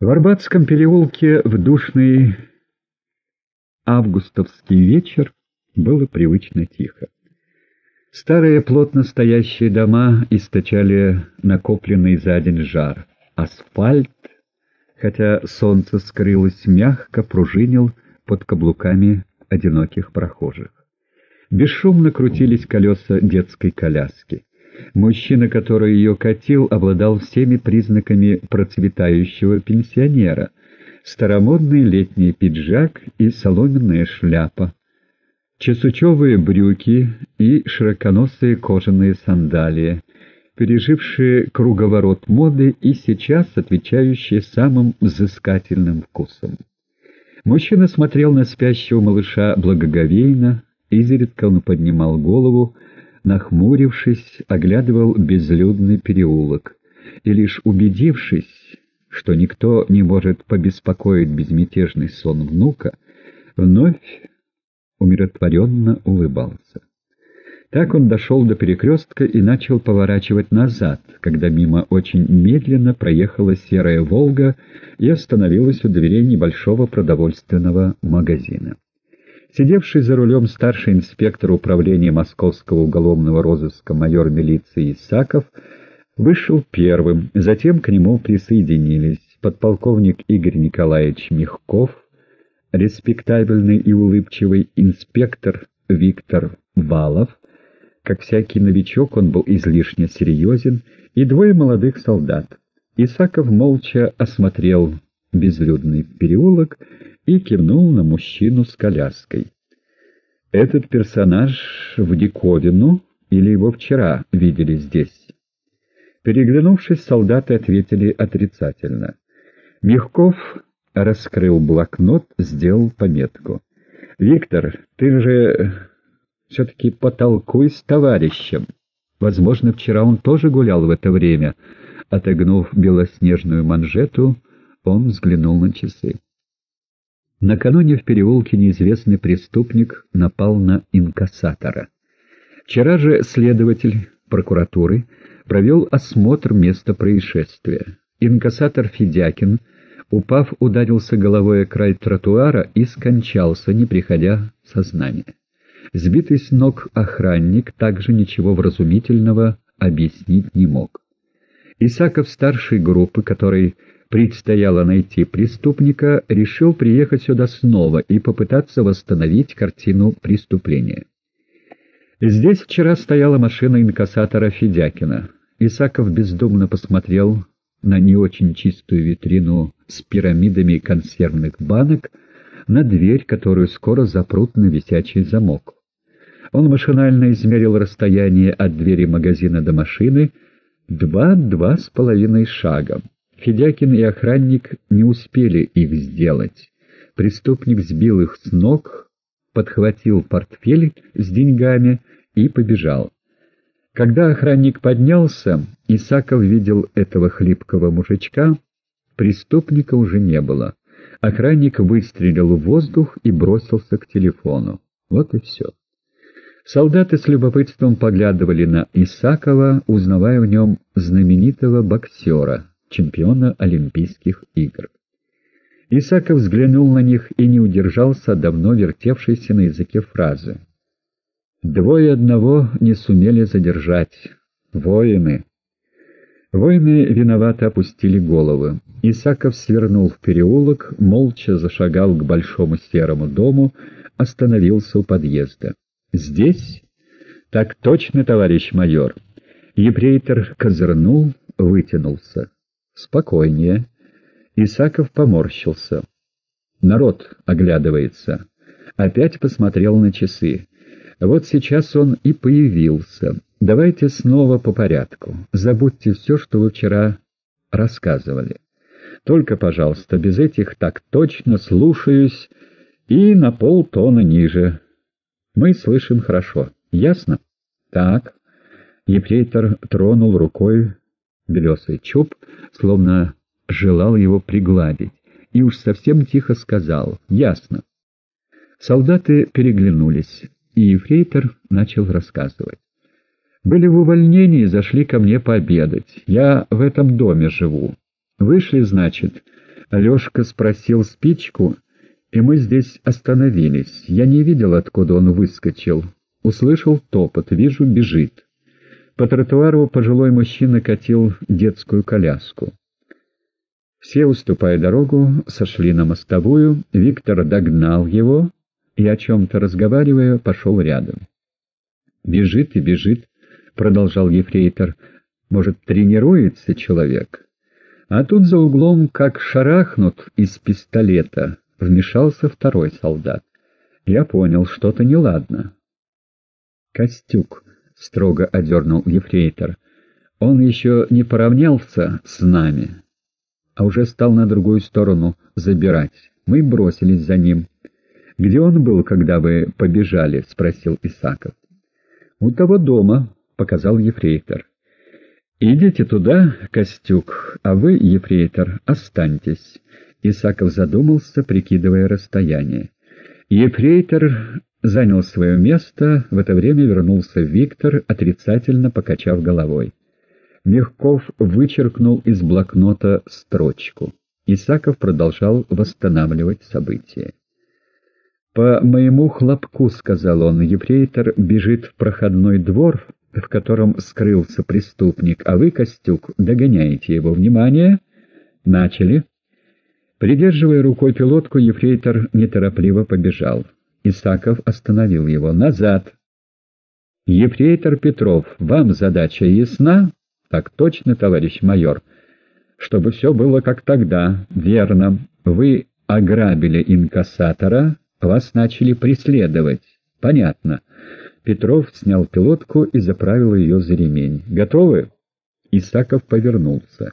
В Арбатском переулке в душный августовский вечер было привычно тихо. Старые плотно стоящие дома источали накопленный за день жар. Асфальт, хотя солнце скрылось, мягко пружинил под каблуками одиноких прохожих. Бесшумно крутились колеса детской коляски. Мужчина, который ее катил, обладал всеми признаками процветающего пенсионера. Старомодный летний пиджак и соломенная шляпа, чесучевые брюки и широконосые кожаные сандалии, пережившие круговорот моды и сейчас отвечающие самым взыскательным вкусом. Мужчина смотрел на спящего малыша благоговейно, изредка он поднимал голову, нахмурившись, оглядывал безлюдный переулок, и лишь убедившись, что никто не может побеспокоить безмятежный сон внука, вновь умиротворенно улыбался. Так он дошел до перекрестка и начал поворачивать назад, когда мимо очень медленно проехала серая «Волга» и остановилась у дверей небольшого продовольственного магазина. Сидевший за рулем старший инспектор управления Московского уголовного розыска майор милиции Исаков вышел первым, затем к нему присоединились подполковник Игорь Николаевич Мягков, респектабельный и улыбчивый инспектор Виктор Валов, как всякий новичок он был излишне серьезен, и двое молодых солдат. Исаков молча осмотрел безлюдный переулок и кивнул на мужчину с коляской. «Этот персонаж в диковину или его вчера видели здесь?» Переглянувшись, солдаты ответили отрицательно. Мягков раскрыл блокнот, сделал пометку. «Виктор, ты же все-таки потолкуй с товарищем. Возможно, вчера он тоже гулял в это время». Отогнув белоснежную манжету, он взглянул на часы. Накануне в переулке неизвестный преступник напал на инкассатора. Вчера же следователь прокуратуры провел осмотр места происшествия. Инкассатор Федякин, упав, ударился головой о край тротуара и скончался, не приходя в сознание. Сбитый с ног охранник также ничего вразумительного объяснить не мог. Исаков старшей группы, который предстояло найти преступника, решил приехать сюда снова и попытаться восстановить картину преступления. Здесь вчера стояла машина инкассатора Федякина. Исаков бездумно посмотрел на не очень чистую витрину с пирамидами консервных банок, на дверь, которую скоро запрут на висячий замок. Он машинально измерил расстояние от двери магазина до машины два-два с половиной шага. Федякин и охранник не успели их сделать. Преступник сбил их с ног, подхватил портфель с деньгами и побежал. Когда охранник поднялся, Исаков видел этого хлипкого мужичка, преступника уже не было. Охранник выстрелил в воздух и бросился к телефону. Вот и все. Солдаты с любопытством поглядывали на Исакова, узнавая в нем знаменитого боксера чемпиона Олимпийских игр. Исаков взглянул на них и не удержался давно вертевшейся на языке фразы. «Двое одного не сумели задержать. Воины!» Воины виновато опустили головы. Исаков свернул в переулок, молча зашагал к большому серому дому, остановился у подъезда. «Здесь?» «Так точно, товарищ майор!» Епрейтор козырнул, вытянулся. «Спокойнее». Исаков поморщился. Народ оглядывается. Опять посмотрел на часы. Вот сейчас он и появился. Давайте снова по порядку. Забудьте все, что вы вчера рассказывали. Только, пожалуйста, без этих «так точно слушаюсь» и на полтона ниже. Мы слышим хорошо. Ясно? Так. Ефрейтор тронул рукой белесый чуб, словно желал его пригладить, и уж совсем тихо сказал «Ясно». Солдаты переглянулись, и ефрейтор начал рассказывать. «Были в увольнении, зашли ко мне пообедать. Я в этом доме живу. Вышли, значит, Алешка спросил спичку, и мы здесь остановились. Я не видел, откуда он выскочил. Услышал топот, вижу, бежит. По тротуару пожилой мужчина катил детскую коляску. Все, уступая дорогу, сошли на мостовую, Виктор догнал его и, о чем-то разговаривая, пошел рядом. «Бежит и бежит», — продолжал ефрейтор. «Может, тренируется человек?» А тут за углом, как шарахнут из пистолета, вмешался второй солдат. Я понял, что-то неладно. «Костюк», — строго одернул ефрейтор, — «он еще не поравнялся с нами, а уже стал на другую сторону забирать. Мы бросились за ним». «Где он был, когда вы побежали?» — спросил Исаков. «У того дома», — показал ефрейтор. «Идите туда, Костюк, а вы, ефрейтор, останьтесь». Исаков задумался, прикидывая расстояние. Ефрейтор занял свое место, в это время вернулся Виктор, отрицательно покачав головой. Мягков вычеркнул из блокнота строчку. Исаков продолжал восстанавливать события. «По моему хлопку, — сказал он, — ефрейтор бежит в проходной двор, в котором скрылся преступник, а вы, Костюк, догоняете его. Внимание! Начали!» Придерживая рукой пилотку, ефрейтор неторопливо побежал. Исаков остановил его. «Назад!» «Ефрейтор Петров, вам задача ясна?» «Так точно, товарищ майор. Чтобы все было как тогда. Верно. Вы ограбили инкассатора, вас начали преследовать. Понятно. Петров снял пилотку и заправил ее за ремень. Готовы? Исаков повернулся.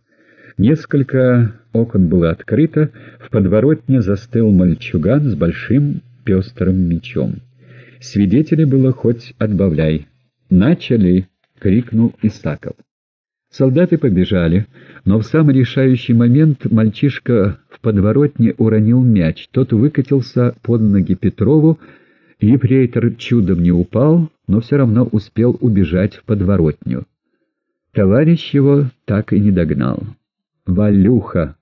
Несколько окон было открыто, в подворотне застыл мальчуган с большим пестрым мечом. Свидетелей было хоть отбавляй. «Начали!» — крикнул Исаков. Солдаты побежали, но в самый решающий момент мальчишка в подворотне уронил мяч. Тот выкатился под ноги Петрову, ефрейтор чудом не упал, но все равно успел убежать в подворотню. Товарищ его так и не догнал. «Валюха!»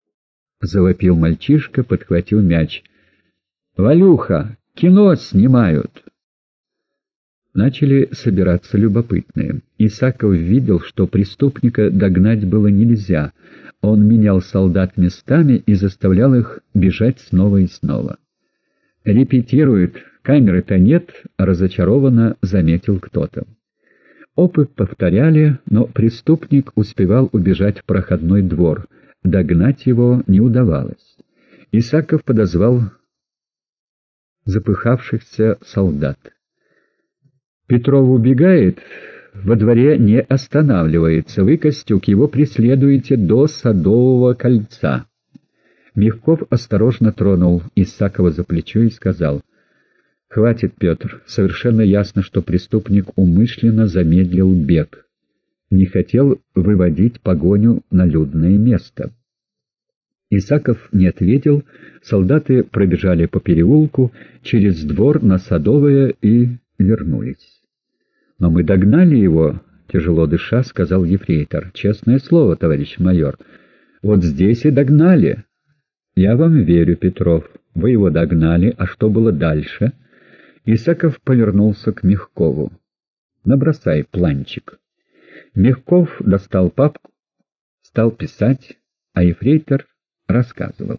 — завопил мальчишка, подхватил мяч. «Валюха! Кино снимают!» Начали собираться любопытные. Исаков видел, что преступника догнать было нельзя. Он менял солдат местами и заставлял их бежать снова и снова. «Репетирует, камеры-то нет», — разочарованно заметил кто-то. Опыт повторяли, но преступник успевал убежать в проходной двор. Догнать его не удавалось. Исаков подозвал запыхавшихся солдат. Петров убегает, во дворе не останавливается. Вы, Костюк, его преследуете до Садового кольца. Мягков осторожно тронул Исакова за плечо и сказал, «Хватит, Петр, совершенно ясно, что преступник умышленно замедлил бег. Не хотел выводить погоню на людное место». Исаков не ответил, солдаты пробежали по переулку, через двор на Садовое и вернулись. «Но мы догнали его», — тяжело дыша, сказал ефрейтор. «Честное слово, товарищ майор. Вот здесь и догнали». «Я вам верю, Петров. Вы его догнали, а что было дальше?» Исаков повернулся к Мягкову. «Набросай планчик». Мягков достал папку, стал писать, а ефрейтор рассказывал.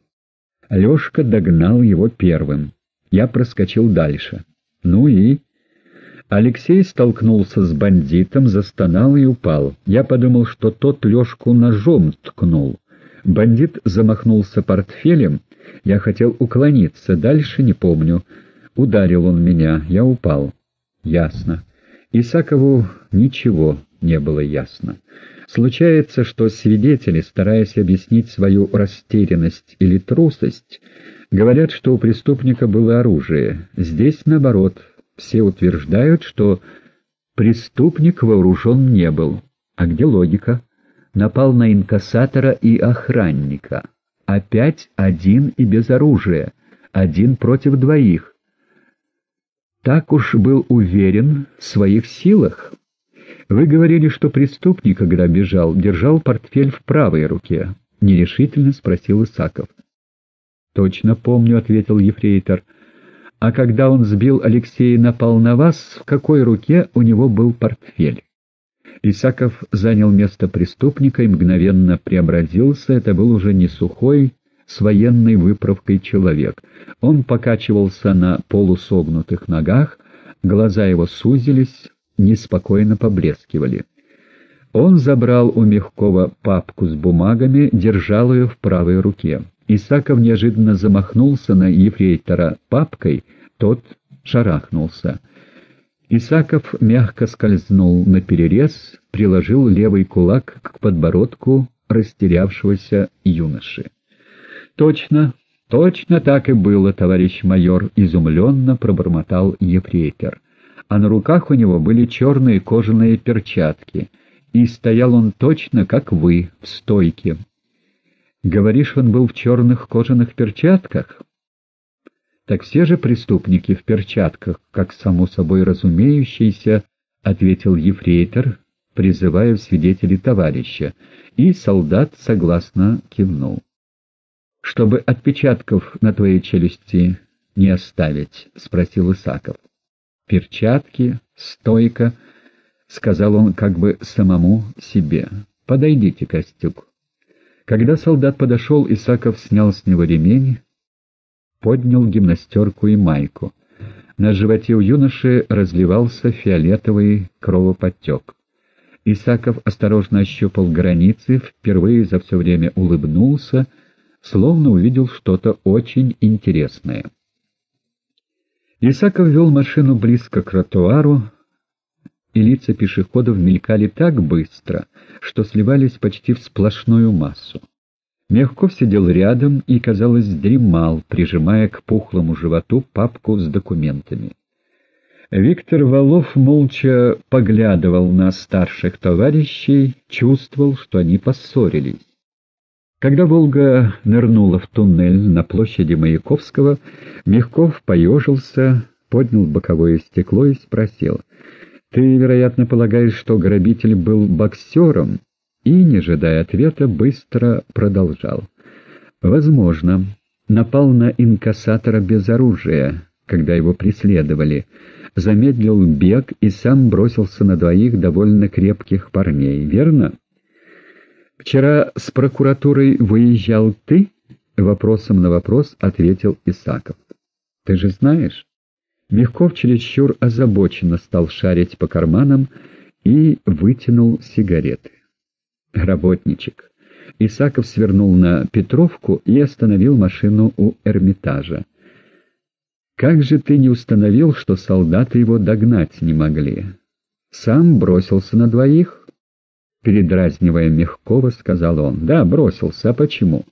Лешка догнал его первым. Я проскочил дальше. Ну и... Алексей столкнулся с бандитом, застонал и упал. Я подумал, что тот Лешку ножом ткнул. Бандит замахнулся портфелем. Я хотел уклониться, дальше не помню. Ударил он меня, я упал. Ясно. Исакову ничего не было ясно. Случается, что свидетели, стараясь объяснить свою растерянность или трусость, говорят, что у преступника было оружие. Здесь, наоборот, все утверждают, что преступник вооружен не был. А где логика? Напал на инкассатора и охранника. Опять один и без оружия. Один против двоих. Так уж был уверен в своих силах. Вы говорили, что преступник, когда бежал, держал портфель в правой руке. — нерешительно спросил Исаков. «Точно помню», — ответил ефрейтор. «А когда он сбил Алексея и напал на вас, в какой руке у него был портфель?» Исаков занял место преступника и мгновенно преобразился. Это был уже не сухой, с военной выправкой человек. Он покачивался на полусогнутых ногах, глаза его сузились, неспокойно поблескивали. Он забрал у Мягкова папку с бумагами, держал ее в правой руке. Исаков неожиданно замахнулся на ефрейтора папкой, тот шарахнулся. Исаков мягко скользнул на перерез, приложил левый кулак к подбородку растерявшегося юноши. «Точно, точно так и было, товарищ майор», — изумленно пробормотал ефрейтор. А на руках у него были черные кожаные перчатки, и стоял он точно, как вы, в стойке. Говоришь, он был в черных кожаных перчатках? Так все же преступники в перчатках, как само собой разумеющийся, — ответил ефрейтор, призывая в свидетели товарища, и солдат согласно кивнул. — Чтобы отпечатков на твоей челюсти не оставить, — спросил Исаков. — Перчатки, стойка, — сказал он как бы самому себе. — Подойдите, Костюк. Когда солдат подошел, Исаков снял с него ремень, поднял гимнастерку и майку. На животе у юноши разливался фиолетовый кровоподтек. Исаков осторожно ощупал границы, впервые за все время улыбнулся, словно увидел что-то очень интересное. Исаков вел машину близко к тротуару, и лица пешеходов мелькали так быстро, что сливались почти в сплошную массу. Мягков сидел рядом и, казалось, дремал, прижимая к пухлому животу папку с документами. Виктор Валов молча поглядывал на старших товарищей, чувствовал, что они поссорились. Когда «Волга» нырнула в туннель на площади Маяковского, Мягков поежился, поднял боковое стекло и спросил, «Ты, вероятно, полагаешь, что грабитель был боксером?» и, не ожидая ответа, быстро продолжал. «Возможно, напал на инкассатора без оружия, когда его преследовали, замедлил бег и сам бросился на двоих довольно крепких парней, верно?» «Вчера с прокуратурой выезжал ты?» — вопросом на вопрос ответил Исаков. «Ты же знаешь?» Мягков чересчур озабоченно стал шарить по карманам и вытянул сигареты работничек. Исаков свернул на Петровку и остановил машину у Эрмитажа. «Как же ты не установил, что солдаты его догнать не могли? Сам бросился на двоих?» Передразнивая Мягкова, сказал он. «Да, бросился. А почему?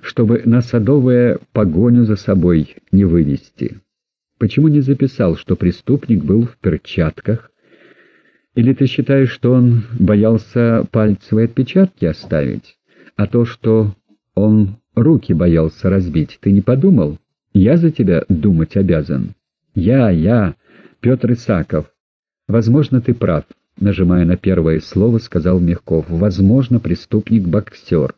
Чтобы на Садовое погоню за собой не вывести. Почему не записал, что преступник был в перчатках, или ты считаешь, что он боялся пальцевые отпечатки оставить? А то, что он руки боялся разбить, ты не подумал? Я за тебя думать обязан. Я, я, Петр Исаков. Возможно, ты прав, нажимая на первое слово, сказал Мягков. Возможно, преступник-боксер.